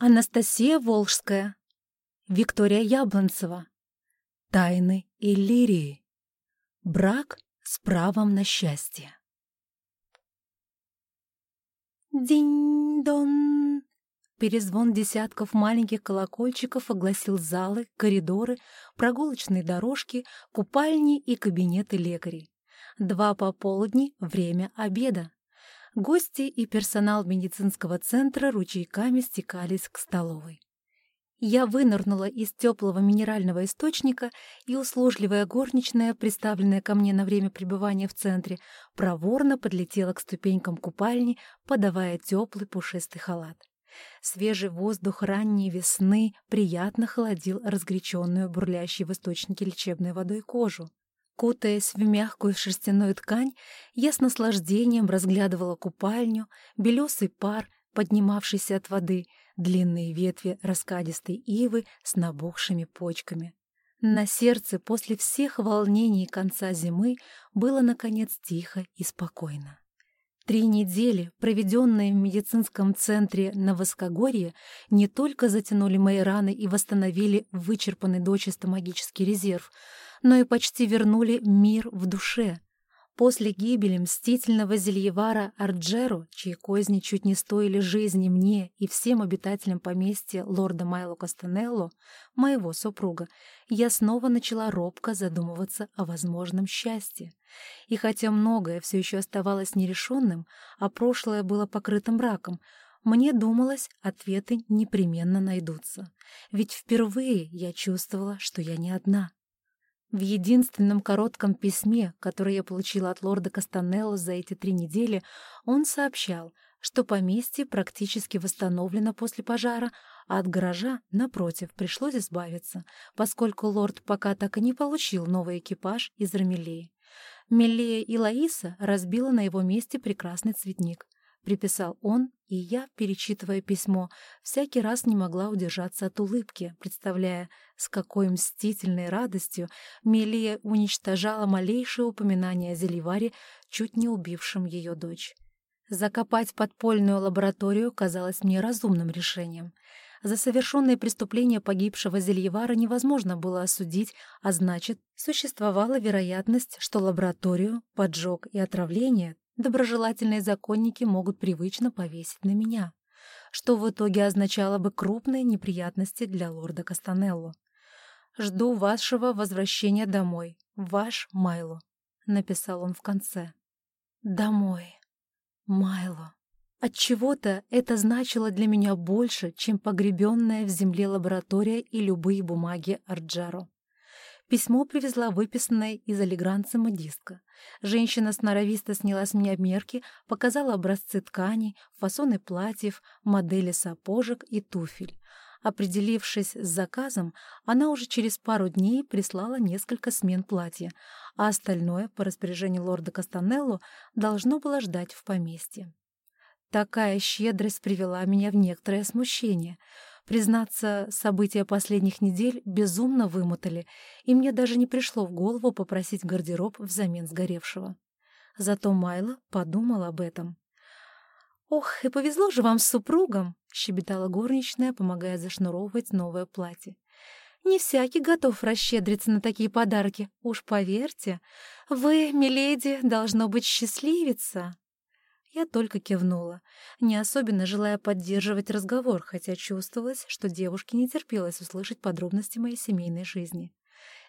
Анастасия Волжская. Виктория Яблонцева. Тайны Иллирии. Брак с правом на счастье. Динь-дон! Перезвон десятков маленьких колокольчиков огласил залы, коридоры, прогулочные дорожки, купальни и кабинеты лекарей. Два пополудни — время обеда. Гости и персонал медицинского центра ручейками стекались к столовой. Я вынырнула из теплого минерального источника, и услужливая горничная, представленная ко мне на время пребывания в центре, проворно подлетела к ступенькам купальни, подавая теплый пушистый халат. Свежий воздух ранней весны приятно холодил разгоряченную бурлящей в источнике лечебной водой кожу. Кутаясь в мягкую шерстяную ткань, я с наслаждением разглядывала купальню, белесый пар, поднимавшийся от воды, длинные ветви раскадистой ивы с набухшими почками. На сердце после всех волнений конца зимы было, наконец, тихо и спокойно. Три недели, проведенные в медицинском центре на Воскогорье, не только затянули мои раны и восстановили вычерпанный дочисто магический резерв — но и почти вернули мир в душе. После гибели мстительного зельевара Арджеру, чьи козни чуть не стоили жизни мне и всем обитателям поместья лорда Майло Кастанелло, моего супруга, я снова начала робко задумываться о возможном счастье. И хотя многое все еще оставалось нерешенным, а прошлое было покрытым браком, мне думалось, ответы непременно найдутся. Ведь впервые я чувствовала, что я не одна. В единственном коротком письме, которое я получила от лорда Кастанелло за эти три недели, он сообщал, что поместье практически восстановлено после пожара, а от гаража, напротив, пришлось избавиться, поскольку лорд пока так и не получил новый экипаж из Рамелеи. Мелея и Лаиса разбила на его месте прекрасный цветник — приписал он, и я, перечитывая письмо, всякий раз не могла удержаться от улыбки, представляя, с какой мстительной радостью Мелия уничтожала малейшее упоминание о Зеливаре, чуть не убившем ее дочь. Закопать подпольную лабораторию казалось мне разумным решением. За совершенное преступление погибшего Зельевара невозможно было осудить, а значит, существовала вероятность, что лабораторию, поджог и отравление доброжелательные законники могут привычно повесить на меня, что в итоге означало бы крупные неприятности для лорда Кастанелло. «Жду вашего возвращения домой, ваш Майло», — написал он в конце. «Домой, Майло». Отчего-то это значило для меня больше, чем погребенная в земле лаборатория и любые бумаги Арджаро. Письмо привезла выписанная из алигранца модистка. Женщина сноровисто сняла с меня мерки, показала образцы тканей, фасоны платьев, модели сапожек и туфель. Определившись с заказом, она уже через пару дней прислала несколько смен платья, а остальное, по распоряжению лорда Кастанелло, должно было ждать в поместье. Такая щедрость привела меня в некоторое смущение — Признаться, события последних недель безумно вымотали, и мне даже не пришло в голову попросить гардероб взамен сгоревшего. Зато Майла подумал об этом. «Ох, и повезло же вам с супругом!» — щебетала горничная, помогая зашнуровывать новое платье. «Не всякий готов расщедриться на такие подарки, уж поверьте. Вы, миледи, должно быть счастливица!» Я только кивнула, не особенно желая поддерживать разговор, хотя чувствовалось, что девушке не терпелось услышать подробности моей семейной жизни.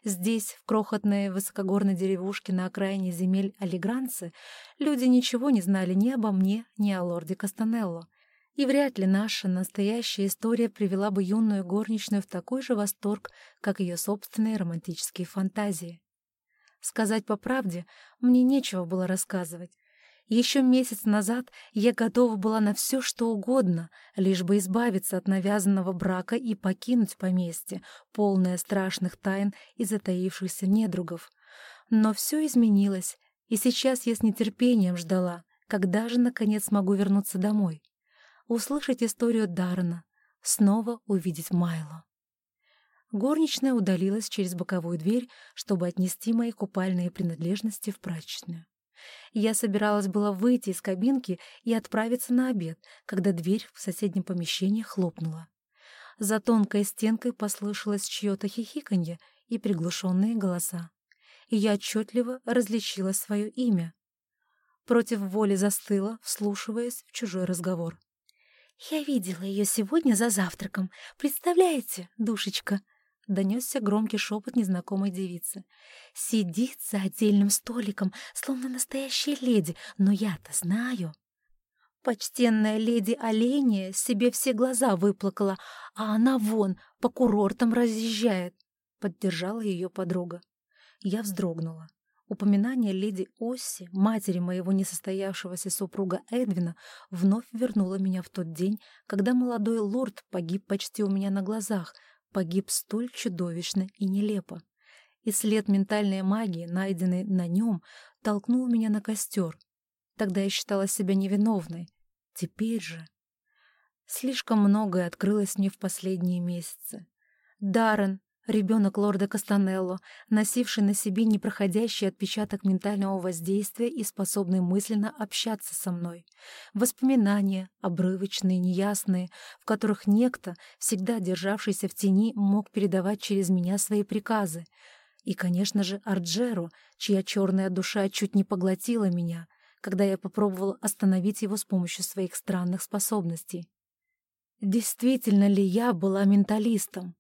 Здесь, в крохотной высокогорной деревушке на окраине земель Алигранцы, люди ничего не знали ни обо мне, ни о лорде Кастанелло. И вряд ли наша настоящая история привела бы юную горничную в такой же восторг, как ее собственные романтические фантазии. Сказать по правде, мне нечего было рассказывать. Еще месяц назад я готова была на все, что угодно, лишь бы избавиться от навязанного брака и покинуть поместье, полное страшных тайн и затаившихся недругов. Но все изменилось, и сейчас я с нетерпением ждала, когда же, наконец, смогу вернуться домой. Услышать историю Дарна, снова увидеть Майло. Горничная удалилась через боковую дверь, чтобы отнести мои купальные принадлежности в прачечную. Я собиралась было выйти из кабинки и отправиться на обед, когда дверь в соседнем помещении хлопнула. За тонкой стенкой послышалось чье-то хихиканье и приглушенные голоса. И я отчетливо различила свое имя. Против воли застыла, вслушиваясь в чужой разговор. «Я видела ее сегодня за завтраком. Представляете, душечка?» — донесся громкий шепот незнакомой девицы. «Сидит за отдельным столиком, словно настоящая леди, но я-то знаю». Почтенная леди Оления себе все глаза выплакала, а она вон по курортам разъезжает, — поддержала ее подруга. Я вздрогнула. Упоминание леди Осси, матери моего несостоявшегося супруга Эдвина, вновь вернуло меня в тот день, когда молодой лорд погиб почти у меня на глазах, погиб столь чудовищно и нелепо. И след ментальной магии, найденный на нем, толкнул меня на костер. Тогда я считала себя невиновной. Теперь же... Слишком многое открылось мне в последние месяцы. Даррен, Ребенок лорда Кастанелло, носивший на себе непроходящий отпечаток ментального воздействия и способный мысленно общаться со мной. Воспоминания, обрывочные, неясные, в которых некто, всегда державшийся в тени, мог передавать через меня свои приказы. И, конечно же, Арджеро, чья черная душа чуть не поглотила меня, когда я попробовала остановить его с помощью своих странных способностей. Действительно ли я была менталистом?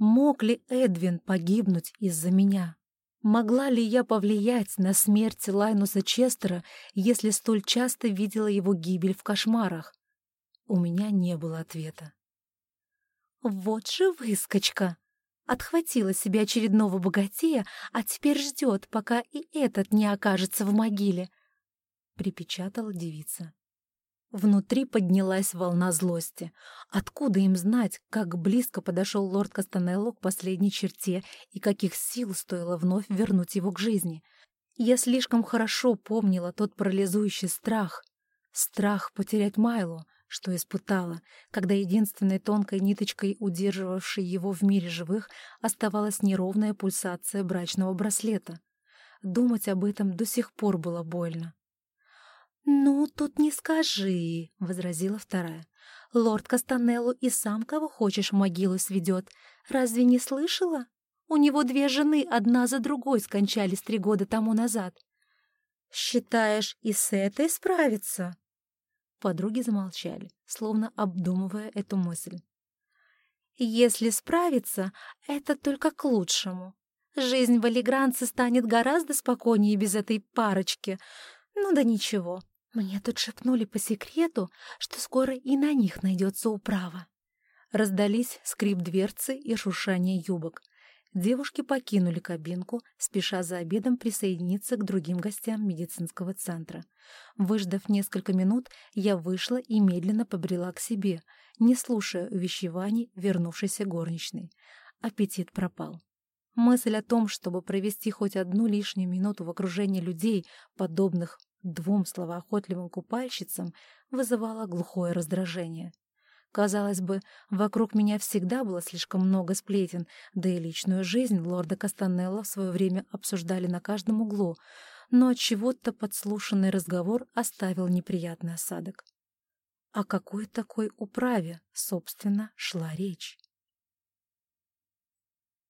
Мог ли Эдвин погибнуть из-за меня? Могла ли я повлиять на смерть Лайнуса Честера, если столь часто видела его гибель в кошмарах? У меня не было ответа. «Вот же выскочка!» Отхватила себе очередного богатея, а теперь ждет, пока и этот не окажется в могиле, — припечатала девица. Внутри поднялась волна злости. Откуда им знать, как близко подошел лорд Кастанелло к последней черте и каких сил стоило вновь вернуть его к жизни? Я слишком хорошо помнила тот парализующий страх. Страх потерять Майло, что испытала, когда единственной тонкой ниточкой, удерживавшей его в мире живых, оставалась неровная пульсация брачного браслета. Думать об этом до сих пор было больно. «Ну, тут не скажи», — возразила вторая. «Лорд Кастанелло и сам кого хочешь в могилу сведет. Разве не слышала? У него две жены, одна за другой, скончались три года тому назад. Считаешь, и с этой справится?» Подруги замолчали, словно обдумывая эту мысль. «Если справится, это только к лучшему. Жизнь в Алигранце станет гораздо спокойнее без этой парочки. Ну да ничего, мне тут шепнули по секрету, что скоро и на них найдется управа. Раздались скрип дверцы и шуршание юбок. Девушки покинули кабинку, спеша за обедом присоединиться к другим гостям медицинского центра. Выждав несколько минут, я вышла и медленно побрела к себе, не слушая увещеваний вернувшейся горничной. Аппетит пропал. Мысль о том, чтобы провести хоть одну лишнюю минуту в окружении людей, подобных двум словоохотливым купальщицам вызывало глухое раздражение. Казалось бы, вокруг меня всегда было слишком много сплетен, да и личную жизнь лорда Кастанелла в свое время обсуждали на каждом углу, но от чего-то подслушанный разговор оставил неприятный осадок. О какой такой управе, собственно, шла речь?